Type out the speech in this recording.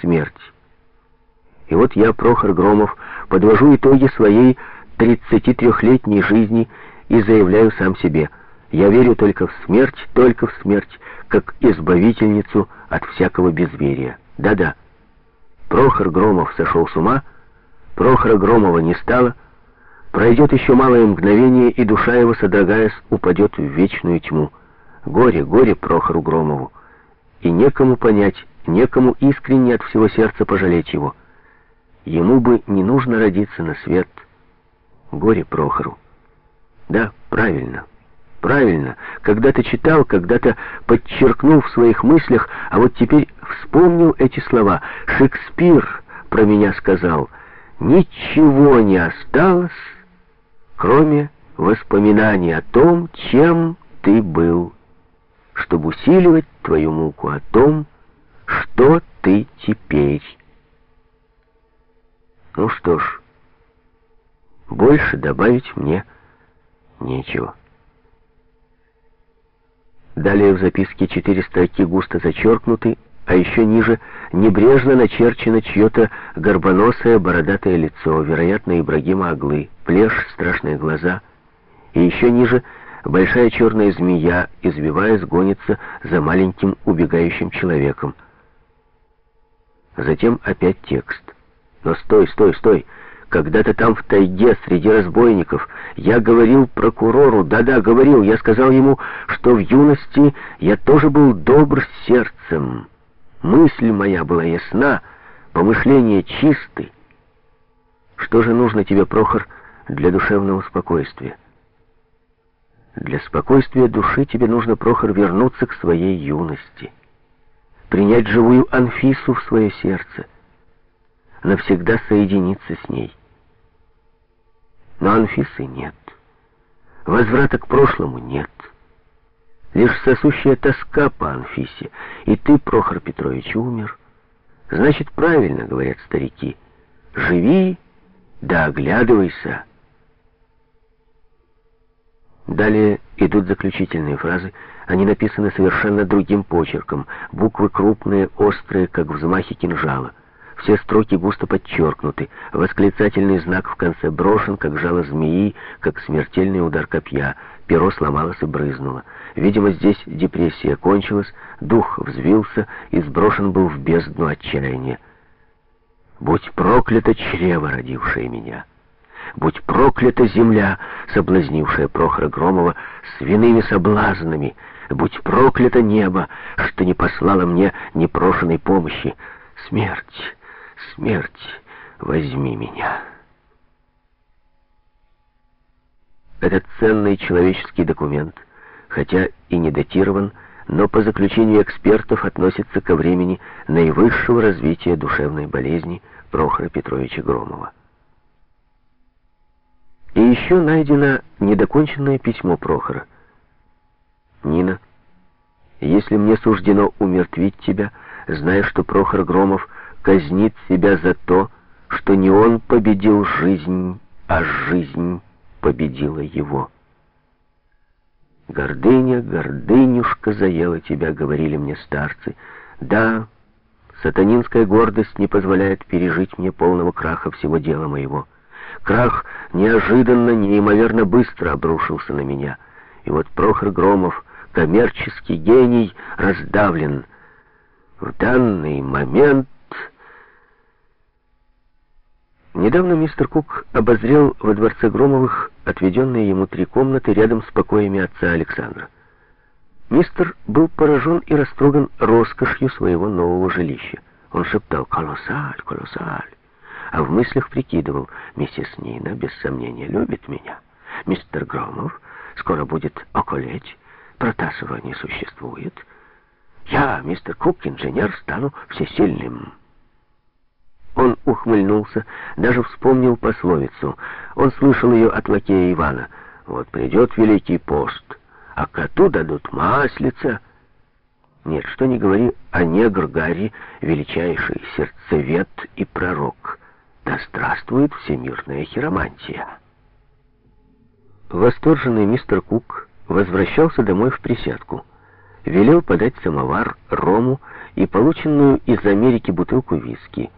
смерть. И вот я, Прохор Громов, подвожу итоги своей 33-летней жизни и заявляю сам себе, я верю только в смерть, только в смерть, как избавительницу от всякого безверия. Да-да, Прохор Громов сошел с ума, Прохора Громова не стало, пройдет еще малое мгновение, и душа его, содрогаясь, упадет в вечную тьму. Горе, горе Прохору Громову, и некому понять, некому искренне от всего сердца пожалеть его. Ему бы не нужно родиться на свет. Горе Прохору. Да, правильно, правильно. Когда-то читал, когда-то подчеркнул в своих мыслях, а вот теперь вспомнил эти слова. Шекспир про меня сказал, ничего не осталось, кроме воспоминаний о том, чем ты был, чтобы усиливать твою муку о том, что ты теперь. Ну что ж, больше добавить мне нечего. Далее в записке четыре строки густо зачеркнуты, а еще ниже небрежно начерчено чье-то горбоносое бородатое лицо, вероятно, Ибрагима Аглы, плешь, страшные глаза, и еще ниже большая черная змея, извиваясь, гонится за маленьким убегающим человеком. Затем опять текст. Но стой, стой, стой! Когда-то там в тайге среди разбойников я говорил прокурору, да-да, говорил, я сказал ему, что в юности я тоже был добр сердцем. Мысль моя была ясна, помышления чисты. Что же нужно тебе, Прохор, для душевного спокойствия? Для спокойствия души тебе нужно, Прохор, вернуться к своей юности, принять живую Анфису в свое сердце, навсегда соединиться с ней. Но Анфисы нет. Возврата к прошлому нет. Лишь сосущая тоска по Анфисе. И ты, Прохор Петрович, умер. Значит, правильно говорят старики. Живи, да оглядывайся. Далее идут заключительные фразы. Они написаны совершенно другим почерком. Буквы крупные, острые, как взмахи кинжала. Все строки густо подчеркнуты. Восклицательный знак в конце брошен, как жало змеи, как смертельный удар копья. Перо сломалось и брызнуло. Видимо, здесь депрессия кончилась, дух взвился и сброшен был в бездну отчаяния. «Будь проклято чрево, родившее меня!» Будь проклята земля, соблазнившая Прохора Громова свиными соблазнами! Будь проклято небо, что не послало мне непрошенной помощи! Смерть! Смерть, возьми меня. Этот ценный человеческий документ, хотя и не датирован, но по заключению экспертов относится ко времени наивысшего развития душевной болезни Прохора Петровича Громова. И еще найдено недоконченное письмо Прохора. «Нина, если мне суждено умертвить тебя, зная, что Прохор Громов — казнит себя за то, что не он победил жизнь, а жизнь победила его. «Гордыня, гордынюшка заела тебя», — говорили мне старцы. «Да, сатанинская гордость не позволяет пережить мне полного краха всего дела моего. Крах неожиданно, неимоверно быстро обрушился на меня. И вот Прохор Громов, коммерческий гений, раздавлен. В данный момент Недавно мистер Кук обозрел во дворце Громовых отведенные ему три комнаты рядом с покоями отца Александра. Мистер был поражен и растроган роскошью своего нового жилища. Он шептал «Колоссаль, колоссаль!» А в мыслях прикидывал «Миссис Нина, без сомнения, любит меня. Мистер Громов скоро будет околеть, Протасова не существует. Я, мистер Кук, инженер, стану всесильным». Он ухмыльнулся, даже вспомнил пословицу. Он слышал ее от лакея Ивана. «Вот придет Великий пост, а коту дадут маслица». Нет, что не говори о негр Гарри, величайший сердцевед и пророк. Да здравствует всемирная хиромантия. Восторженный мистер Кук возвращался домой в присядку. Велел подать самовар, рому и полученную из Америки бутылку виски.